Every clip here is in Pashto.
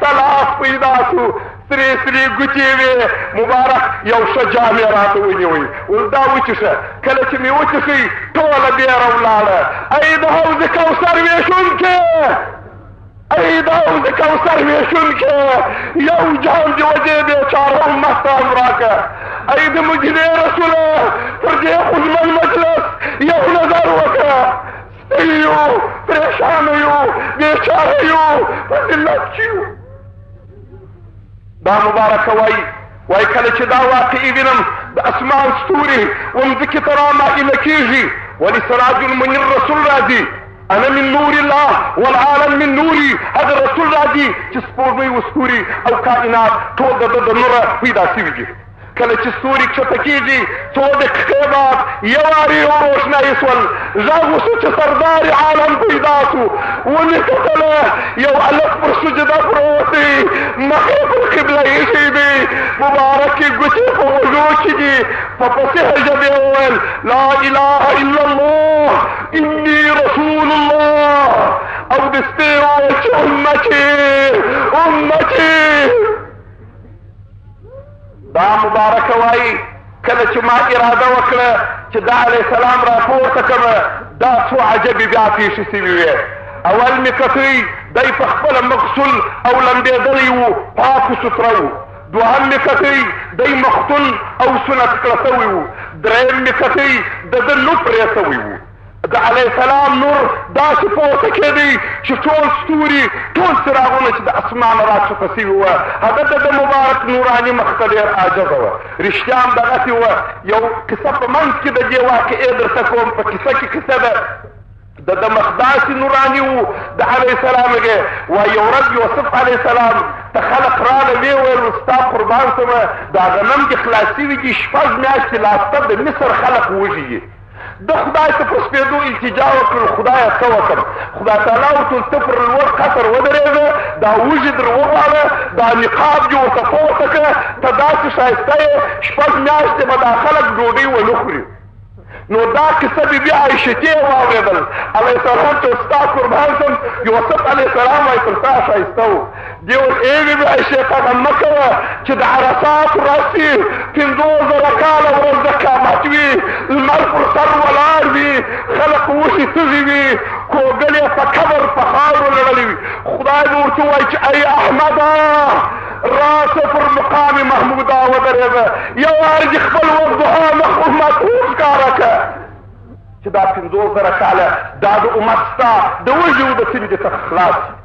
اختلاف پیدا شو سرې سرې ګوتې وې مبارک یو ښه جام یې راته ونیوی اوس دا وچیښه کله چې مې وچیښی ټوله بیره ولاړه ای د حوض کوثر وېشونکې ای د حوض کوثر وېشونکې یو جام دې وجې بې چاره مستان راکه ای د مجلې رسوله پر دې خدمن مجلس یو نظر وکړه تلیو پریشان یو بیچاره یو په ذلت کې یو دا مبارک وایي وای کله چې دا واقعي وینم د اسمان ستوري ومځکې ته رامائله کېږي ولې سراج المنیر رسول راځي انا من نور الله والعالم من نوري هذا الرسول راځي چې سپوږمۍ وستوري او کائنات ټول د ده د نوره پیدا شوي دي کله چې ستوري کښته کېږي څو دقیقې بعد یوارې یو روشنایي شول غږ وشو چې سردار عالم پیدا شو ولې کتله یو هلک پر سجده پروت دی مخ یې پر قبله ایښی دی مبارکې ګوتې په وږو کې دي په فصیح ژبې وویل لا اله الا الله انی رسول الله او د سپې وویل چې امتې امتې دا مبارک وایي کله چې ما اراده وکړه چې دا علیه السلام راپورته کړم دا څو عجبې بیا پېښې سوي وې اول مې کتوی دی په خپله مقصول او لمبېدلی و پاکو سوتره و دوهم مې کتوی دی مختون او سنت کړه سوی و دریم مې کتوی د ده نو پرې سوی و د علی السلام نور داسې پورته کېدی چې ټول ستوري ټول څراغونه چې د اسمانه راکښته سوي وه هغه ته د مبارک نوراني مخ ته ډېر عاجزه وه رښتیا هم دغسې وه یو کیسه په منځ کې د دې واقعې درته کوم په کیسه کې کیسه ده د د مخ داسې نوراني وو د علیه السلام هغې وایي یو ورځ یوسف علیه السلام ته خلق راغله ویې ویل ستا قربان سمه دا غنم دې خلاص سوي دي شپږ میاشتې لاسته د مصر خلق وږي ده خدای ته په سپېدو التجا وکړل خدایه څه وکړم خدای تعالی ورته ته پر لوړ قصر ودرېږه دا وږي در وغواړه دا نقاب دې ورته پورته کړه ته داسې ښایسته یې شپږ میاشتې به دا خلک ډوډۍ ونه خوري نو دا قصه بی بی عائشه ته واوریدل علی السلام ته ستا قربان سم یوسف علی السلام وای تر تا شایسته دیو ایوی به ایسه قدم مکوه چې د عرفات ورځ وي پنځو زره کاله ورځ د قیامت وي لمر پر سر ولاړ وي خلک اوښي تږي وي کوګل یې په قبر په خاورو لړلي وي خدای به ورته وایي چې ای احمده راسه پر مقام محموده ودرېږه یو وار دې خپل وضحا مخ امت وښکاره کړه چې دا پنځو زره کاله دا د امت ستا د وږي وبسلي دې څخه خلاص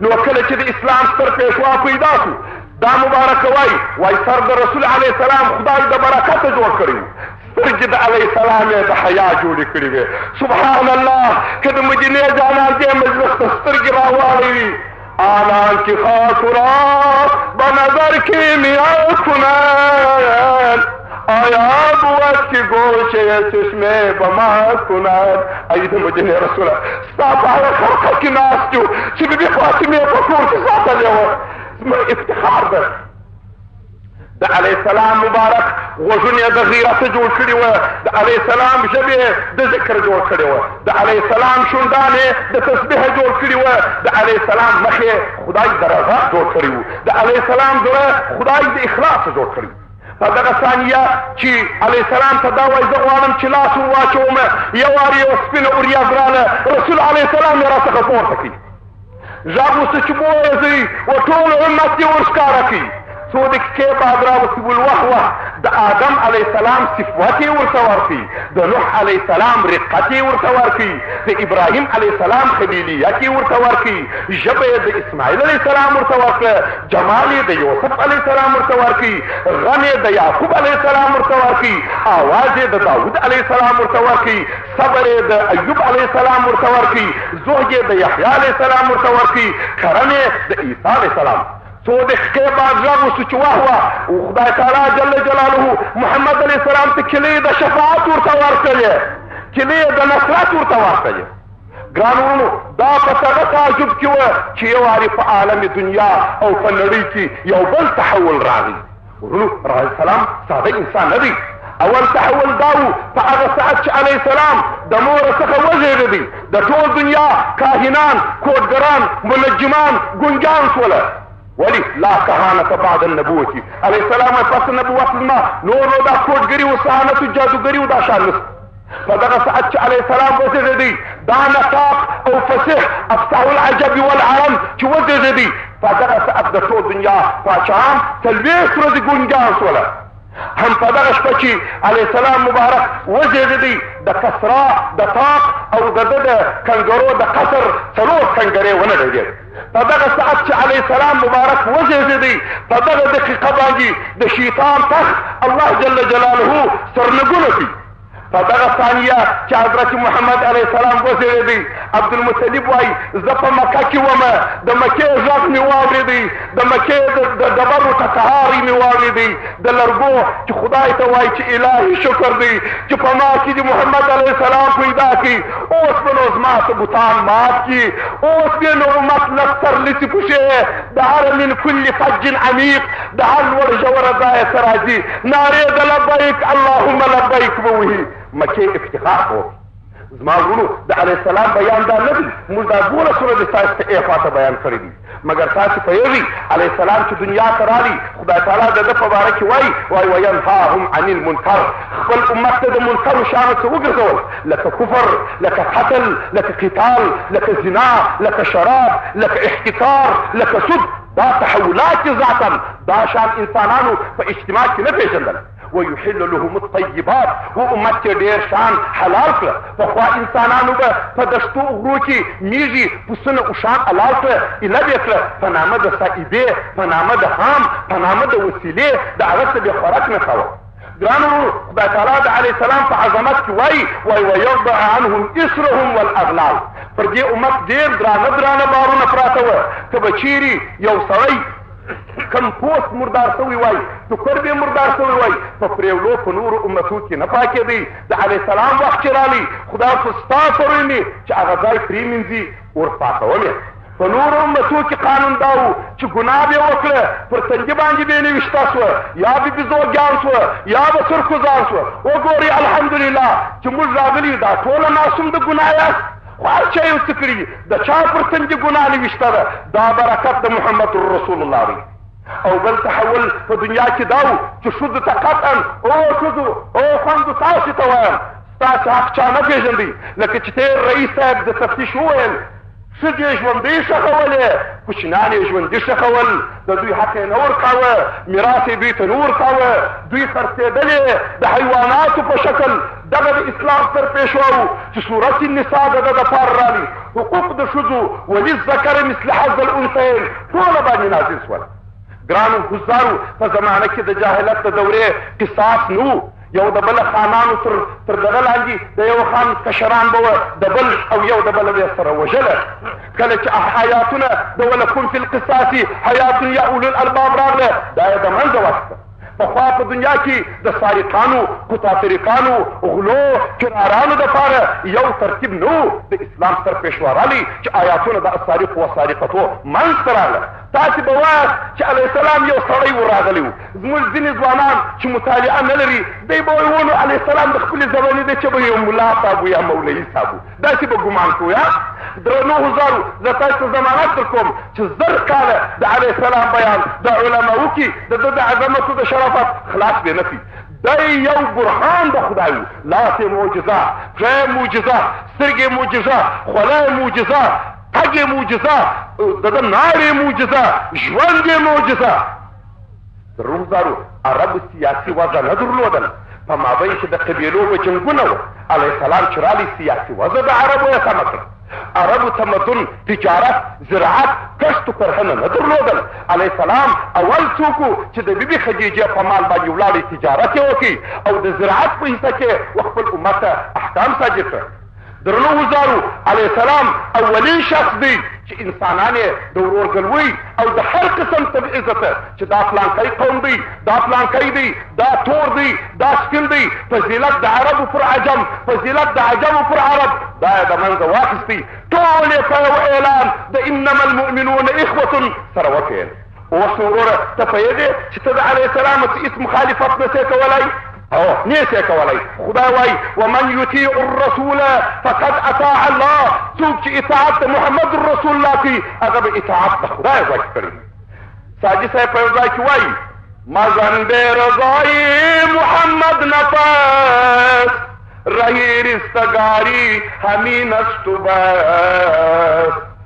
نو کله چې د اسلام ستر پیشوا پیدا شو دا مبارک وای وای سر د رسول علی السلام خدای د برکت جوړ کړی سترګې د علی السلام د حیا جوړې کړې وې سبحان الله که د مدینې جانان دې مجلس ته سترګې راواړوي آنان کی خاطرا بنظر کی میاو کنن آیا بود کی گوشه چشمه بما کنن ایده مجنه رسوله دا په هغه خرقه کې ناست یو چې بي بي فاطمه یې په کور کې ساتلې وه زموږ افتخار ده د علی السلام مبارک غوږونه د غیرت جوړ کړي و د علی السلام ژبه د ذکر جوړ کړي و د علی السلام شوندانه د تسبیح جوړ کړي و د علی السلام مخه خدای درغه جوړ کړي و د علی السلام زړه خدای د اخلاص جوړ کړي په دغه ثانیه چې علیه السلام ته دا وایي زه غواړم چې لاس ور واچوم یو وار یوه سپینه وریځ راله رسول علیه السلام یې راڅخه پورته کړي غږ وسو چې بوځي او ټول امت یې ورښکاره کړي څو دقیقې بعد راوسي ولوهوه د آدم علیه السلام صفت یې ورته ورکړي د نوح علیه السلام رقت یې ورته ورکړي د ابراهیم علیه السلام خلیلیت یې ورته ورکړي ژبه یې د اسماعیل علیه السلام ورته ورکړه جمال یې د یوسف علیه السلام ورته ورکړي، غم یې د یعقوب علیه السلام ورته ورکړي، اواز یې د داود علیه السلام ورته ورکړي، صبر یې د ایوب علیه السلام ورته ورکړي، زهد یې د یحیی علیه السلام ورته ورکړي، کرم یې د عیسی علیه السلام څو دقیقې بعد غږ وشو چې واه واه خدای تعالی جل جلاله محمد علیه السلام ته کلې د شفاعت ورته ورکړې، کلې د نصرت ورته ورکړې. ګران ورونو دا په دغه تعجب کې وه چې یو وارې په عالم دنیا او په نړۍ کې یو بل تحول راغی ورونو رحمه السلام ساده انسان نه دی اول تحول دا و په هغه ساعت چې علیه السلام د مور څخه وزېږېدی د ټول دنیا کاهنان کوډګران منجمان ګنجان سوله ولی لا کهانت بعد النبوتی علیه السلام پس نبوت لما نور نو دا کوډګري و سهانت و جادوګري و دا شان نسته په دغه ساعت چې علیه السلام وزېږېدی دا نطاق او فصیح افتاح العجب والعرم چې وزېږېدی په دغه ساعت د ټول دنیا پاچاهان څلوېښت ورځې ګونګیان سوله هم په دغه شپه چې علیه السلام مبارک وزېږېدی د کسرا د تاق او د ده د کنګرو د قصر څلور کنګرې ونه ډګېد په دغه ساعت چې علیه السلام مبارک وزېږېدی په دغه دقیقه باندې د شیطان تخت الله جل جلاله سرنګونه کړي په دغه ثانیه چې حضرت محمد علیه السلام وزېږېدی عبدالمطلب وایي زه په مکه کې وم د مکې غږ مې واورېدی د مکې د ډبرو ټکهاری مې واورېدی د لرګو چې خدای ته وایي چې الهي شکر دی چې په ما کې د محمد علیه السلام پیدا کړي اوس به نو زما څه بوتان مات کړي اوس به نو امت لږ سرلیسي پوشې د هر من کل فج عمیق د هر لوړ ژوره ځایه څه راځي نارې د لبیک اللهم لبیک به وهي مکې افتخار وکړي زما ورونو د علیه السلام بیان دا نه دی موږ دا دوولس ورځې ستاسو ته ای خواته بیان کړی دی مګر تاسو پوهېږئ علیه السلام چې دنیا ته راغی خدای تعالی د ده په باره کې وایي وایي وینهاهم عن المنکر خپل امت ته د منکرو شیانو څه وګرځول لکه کفر لکه قتل لکه قتال لکه زنا لکه شراب لکه احتکار لکه سود دا تحولات ذاتا دا شان انسانانو په اجتماع کې نه پېژندل ويحل لهم الطيبات و امت کې ډېر شان حلال کړ پخوا انسانانو به په دشتو غرو کې میږي پسونه او شان حلال کړ اله به کړ په نامه د سائبه په نامه د هام په نامه د وسیلې د هغه څه به خوراک نه کاوه ګرانو خدای تعالی د علی السلام په عظمت کې وای وای ويرضع عنهم اسرهم والاغلال پر دې امت ډېر درانه درانه بارونه پراته و ته بچيري یو سړی کم پوست مردار شوی وای ټوکر به مردار شوی وای په پریولو په نور امتو کې نه پاکېدی د علی السلام وخت چې رالی خدا په ستا پرې مې چې هغه ځای پرې مینځي ور پاکولې په نور امتو کې قانون دا و چې ګناه به وکړه پر تنګي باندې به نه وشتا سو یا به بزو ګان سو یا به سر کو ځان سو وګوري الحمدلله چې موږ راغلي دا ټول ناسوم د ګناه خو هر چا یو څه کړي دي د چا پر تندي ګناه نوشته ده دا برکت د محمد رسول الله دی او بل تحول په دنیا کې دا و چې ښځو ته قطعا او ښځو او خوندو تاسو ته وایم ستاسو حق چا نه پېژندي لکه چې تېر رئیس صاحب د تفتیش وویل ښځې یې ژوندۍ ښخولې کوچنیان یې ژوندي ښخول د دوی حق یې نه ورکاوه میراث یې دوی ته نه ورکاوه دوی خرڅېدلې د حیواناتو په شکل دغه د اسلام ستر پیشوا وو چې سورت النساء د ده دپاره راغلي حقوق د ښځو وللذکر مثل حظ الانثیین ټوله باندې نازل شول ګرانو حضارو په زمانه کې د جاهلت د دورې قصاص نه وو یو د بل خانانو تر تر دغه لاندې د یو خان کشران به وه د بل او یو د بل به سره وژله کله چې آیاتونه د ولکم فی القصاص حیات یا اولو الالباب راغله دا یې د منځه واخیسته پخوا په دنیا کې د سارقانو، قطاطریقانو، غلو، کرارانو دپاره یو ترتیب نه و، د اسلام سر پېښوا رالی چې آیاتونه د السارق و سارقتو منځ ته راغله. تاسې به وایاست چې علیه السلام یو سړی و راغلی و. زموږ ځینې ځوانان چې مطالعه نه لري دی به وایي و نو علیه السلام د خپلې زمانې دی چې به یو ملا صاحب یا مولوي صاحب داسې به ګمان کوو یا درنو حضارو زه تاسو ته ضمانت درکوم چې زر کاله د علیه السلام بیان د علماو کې د ده د عظمت او د شرافت خلاص به نه کړي دی یو برهان د خدای لاس معجزه پښه معجزه سترګې معجزه خوله معجزه تګ معجزه د ده نارې معجزه ژوند معجزه روزارو عرب سیاسي وضع نه درلودل په مابین کې د قبیلو به جنګونه و علیه السلام چې رالی سیاسي وضع د عربو یې سمه کړه عربو تمدن تجارت زراعت کښت کرهنه نه درلودل علیه السلام اول څوک چې د بیبي خدیجه په مال باندې ولاړې تجارت یې وکړي او د زراعت په حصه کې خپل امت ته احکام صادر کړ درنو وزارو علیه السلام اولین شخص دی چې انسانان یې د ورورګلوۍ او د هر قسم تبعیض ته چې دا پلانکی قوم دی دا پلانکی دی دا تور دی دا سپین دی فضیلت د عربو پر عجم فضیلت د عجمو پر عرب دا یې د منځه واخیستی ټول یې په یو اعلان د انما المؤمنون اخوة سره وکړ اوس وروره ته پوهېږې چې ته د علیه السلام هېڅ مخالفت نه شې کولای او نیسه کولای خدای وای ومن یطیع الرسول فقد اطاع الله څوک چې اطاعت د محمد رسول الله کوي هغه به اطاعت د خدای غوښ کړي ساجي صاحب په ځای کې وای مزن به رضای محمد نفس رهی رستگاری همین است و بس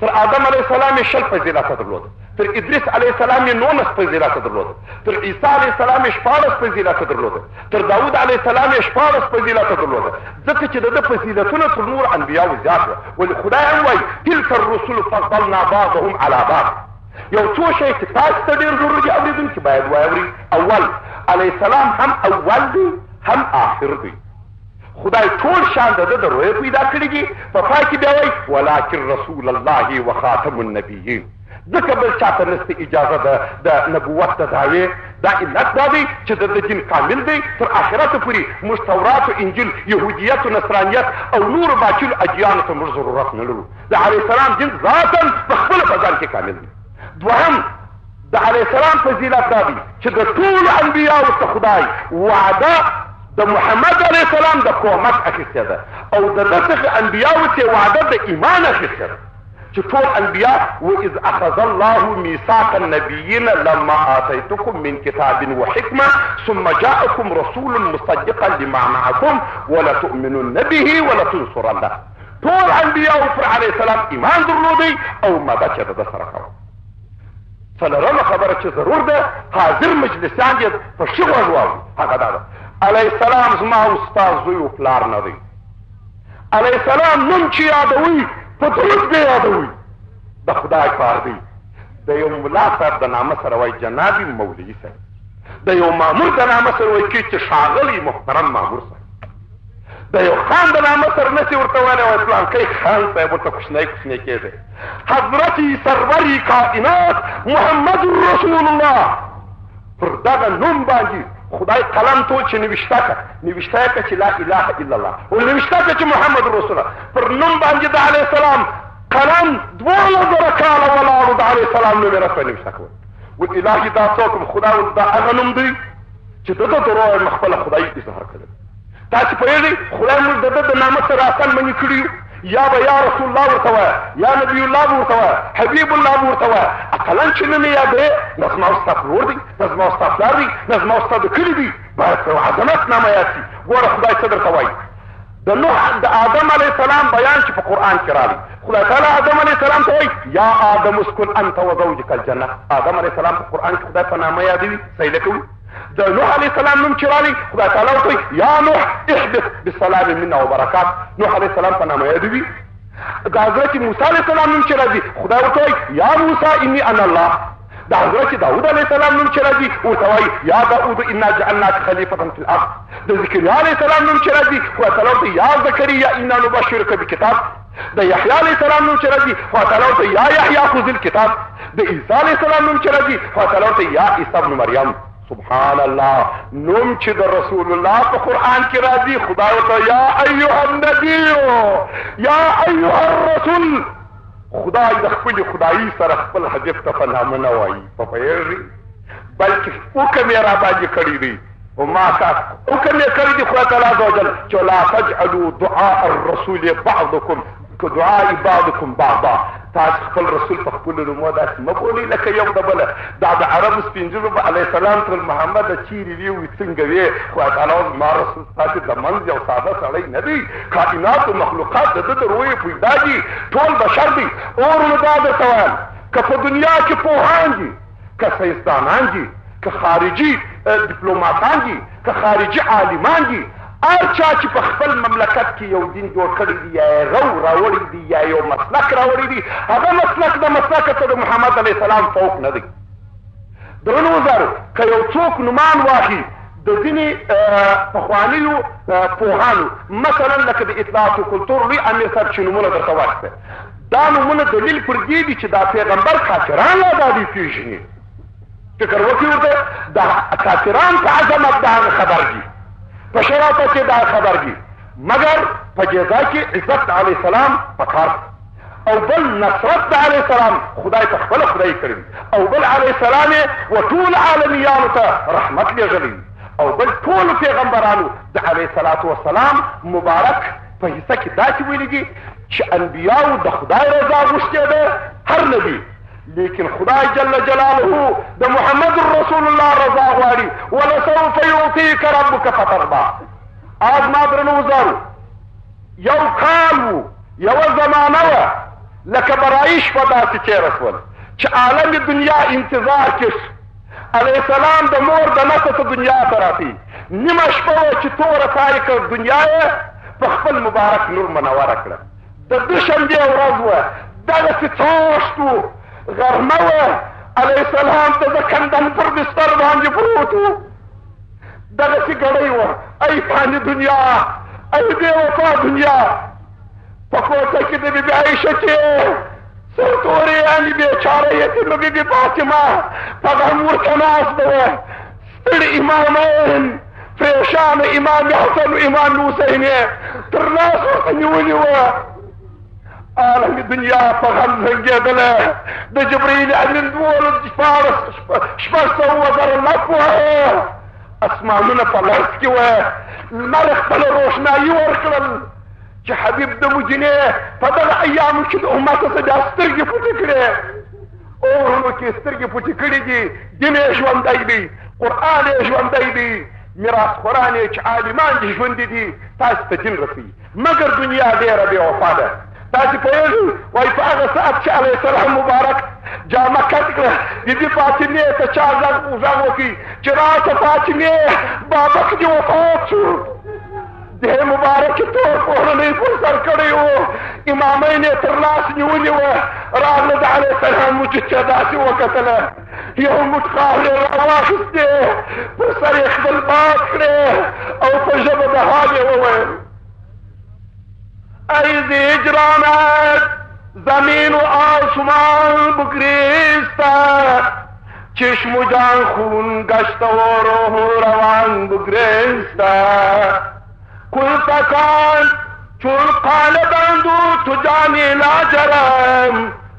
تر آدم علیه السلام یې شل فضیلته درلود تر ادریس علیه السلام یې نولس فضیلته درلود تر عیسی علیه السلام یې شپاړس فضیلته درلود تر داود علیه السلام یې شپاړس فضیلته درلود ځکه چې د ده فضیلتونه تر نور انبیاو زیات وه ولې خدای هم وایي تلک الرسل فضلنا بعضهم علی بعض یو څو شی چې تاسو ته ډېر ضرور دي اورېدونکي باید واوري اول علیه السلام هم اول دی هم آخر دی خدای ټول شان د ده د رویه پیدا کړي دي، په پای کې بیا وایي، ولکن رسول الله و خاتم النبیین، ځکه بل چا ته نشته اجازه د د نبوت د دعوې، دا علت دا دی چې د ده دین کامل دی، تر آخرته پورې موږ تورات و انجیل، یهودیت و نصرانیت او نورو باطلو ادیانو ته موږ ضرورت نه لرو، د علیه السلام دین ذاتاً په خپله په ځان کې کامل دی. دوهم د علی السلام فضیلت دا دی چې د ټول انبیاء ته خدای وعده د محمد علی السلام د قومت اخیسته ده او د دغه انبیاء ته وعده د ایمان اخیسته ده چې ټول انبیاء و اذ اخذ الله ميثاق النبيين لما اتيتكم من كتاب وحكمه ثم جاءكم رسول مصدقا لما معكم ولا تؤمنن به ولا تنصرنه ټول انبیاو پر علیه السلام ایمان درلودی او مده چې د ده سره کوه څلورمه خبره چې ضرور ده حاضر مجلسیان یې په ښي غوږ واوري هغه دا ده علیه السلام زما او ستا زوی او پلار نه دی علیه السلام نوم چې یادوي په درود به یادوي د خدای کار دی د یو ملا صاحب د نامه سره وایي جناب مولوي صاحب د یو مامور د نامه سره وایي چې ښاغلی محترم مامور صاحب د یو خان د نامه سره نشي ورته ویلی او اسلام کوي خان صاحب ورته کوچنی کوچنی کېږي حضرت سرور کائنات محمد رسول الله پر دغه نوم باندې خدای قلم تو چې نوشته که نوشته که چې لا اله الا الله او نوشته که چې محمد رسول الله پر نوم باندې د علیه السلام قلم دوولس زره کاله ولاړو د علیه السلام نوم یې راته نوشته کول و الهي دا څوک خدای دا هغه نوم دی چې د ده د روح یې خپله خدایي اظهار کړی تاسو پوهېږئ خدای موږ د ده د نامه سره اصل منې کړي یو یا به یا رسول الله ورته وایه یا نبی الله به ورته وایه حبیب الله به ورته وایه اقلا چې نه مې یادوې دا زما او ستا پلور دی دا زما او ستا پلار دی دا زما او ستا د کلي دی باید په عظمت نامه یاد شي ګوره خدای څه درته وایي د نوح د آدم علیه السلام بیان چې په قرآن کې راغلی خدای تعالی آدم علیه السلام ته وایي یا آدم اسکن انت و زوجک الجنه آدم علیه السلام په قرآن کې خدای په نامه یادوي سیله کوي د نوح علیه السلام نوم چې راغلی خدای تعالی ورته وایي یا نوح احبط بسلام منا وبرکات نوح علیه السلام په نامه یادوي د حضرت موسی علیه السلام نوم چې راځي خدای ورته وایي یا موسی انی انا الله د حضرت داود علیه السلام نوم چې راځي ورته وایي یا داود انا جعلناک خلیفة فی الارض د زکریا علیه السلام نوم چې راځي ورته ورته یا زکریا انا نبشرک بکتاب د یحیی علیه السلام نوم چې راځي ورته ورته یا یحیی خذ الکتاب د عیسی علیه السلام نوم چې راځي ورته ورته یا عیسی ابن مریم سبحان الله نوم چې د رسول الله په قران کې راځي خدای ته یا ایها النبی یا ایها الرسول خدای د خپل خدایي سره خپل حاجت ته په نامه نه وایي په پیږي بلکې حکم یې را باندې کړی دی او ما ته حکم یې کړی دی خدای تعالی عز وجل چې لا تجعلوا دعاء الرسول بعضکم که دعاء بعضکم بعضا تاسو خپل رسول په خپل نومو داسې مه بولئ لکه یو د بله دا د عربو سپین ږیرو به علیه السلام تر محمده چیرې وي څنګه وې خدای تعالی زما رسول داسې د منځ یو ساده سړی نه دی کائنات او مخلوقات د ده د رویې پیدا دي ټول بشر دي اور نو دا درته وایم که په دنیا کې پوهان دي که ساینسدانان دي که خارجي ډیپلوماتان دي که خارجي عالمان دي هر چا چې په خپل مملکت کې یو دین جوړ کړی دی یا یې غو راوړی دی یا یو مسلک راوړی دی هغه مسلک د مسلک ته د محمد علیه السلام فوق نه دی درنو زر که یو څوک نومان واخی د ځینې پخوانیو پوهانو مثلا لکه د اطلاعات او کلتور لوی امیر صاحب چې نومونه درته واخیسته دا نومونه دلیل پر دې دي چې دا پیغمبر کافران لا دا دوی پېژني فکر وکړي ورته دا کافران په عظمت د هغه خبر دي په شرافت کې دا خبر دي مګر په جزا کې عزت علیه السلام پکار او بل نصرت د علیه السلام خدای په خپل خدای کړی او بل علیه السلام و ټول عالمیانو ته رحمت لېږلی او بل ټول پیغمبرانو د علیه صلات وسلام مبارک په حصه کې داسې ویلي دي چې انبیاو د خدای رضا غوښتې ده هر نبی لیکن خدای جل جلاله د محمد رسول الله رضا غواړي ولسوف یعطیک ربک فترضا آزما درنو وزارو یو کال وو، یوه زمانه وه، لکه برايي شپه داسې تېره شول، چې عالم دنیا انتظار کې شو. علیه السلام د مور د نسه څخه دنیا ته راغی. نیمه شپه وه، چې توره تاریکه دنیا یې په خپل مبارک نور منوره کړه. د دوشنبې ورځ وه، دغسې څاښت وو، غرمه وه، علیه السلام د زکندن پر بستر باندې پروت وو. دغسې ګړۍ وه ای فاني دنیا ای بې وفا دنیا په کوټه کې د بیبي عایشه کې سرتورې یعنې بېچاره یتیمه بیبي فاطمه په غم ورته ناسته وه ستړي امامین پریشان امام حسن امام حسین تر لاس ورته نیولي وه عالم دنیا په غم زنګېدلی د جبرائیل امین دوولس شپاړس شپږ سوه زره لک وایه اسمانونه په لړز کې وایه لمر خپله روښنایي ورکړل چې حبیب د مدینې په دغه ایامو کې د امت څخه بیا سترګې پټې کړې اورونو کې سترګې پټې کړې دي دین یې ژوندی دی قرآن یې ژوندی دی میراث خوران یې چې عالمان دي ژوندي دي تاسو ته دین رسوي مګر دنیا ډېره بې وفا ده تاسو پوهېږئ وایي په هغه ساعت چې علیه السلام مبارک جامه کټ کړه بیبي فاطمې ته چا غږ غږ وکړي چې راشه فاطمې بابک دې وفات شو د مبارک تور کورنۍ پر سر کړی و امامین یې تر لاس نیولي وه راغله د علیه السلام وجود چې داسې وکتله یو موټ خاورې راواخیستې پر سر یې خپل باد کړې او په ژبه د حال یې وویل ای دې هجرانت زمین و آسمان بگریستا چشم و جان خون گشت و روح و روان بگریستا کل تکان چون قالبان دو تو جانی لاجرم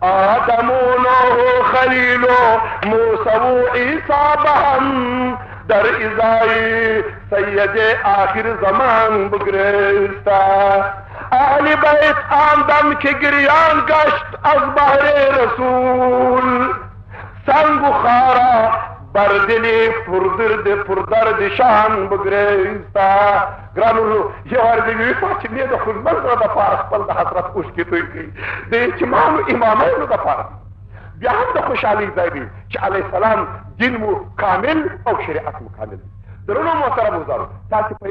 آدمونو خلیلو موسو عیسی بهم در ازای سید آخر زمان بگریستا اهل بیت آمدم که گریان گشت از بحر رسول سنگ و خارا بر دلی پردرد پردرد شان بگریستا ګران ورو یو وار دې وی په چې مې د خپل مرګ د پاره خپل د حضرت اوس کې دوی کوي د اجماعو امامانو د پاره بیا هم د خوشحالي ځای دی چې علی السلام دین مو کامل او شریعت مو کامل درنو محترم وزارو تاسو په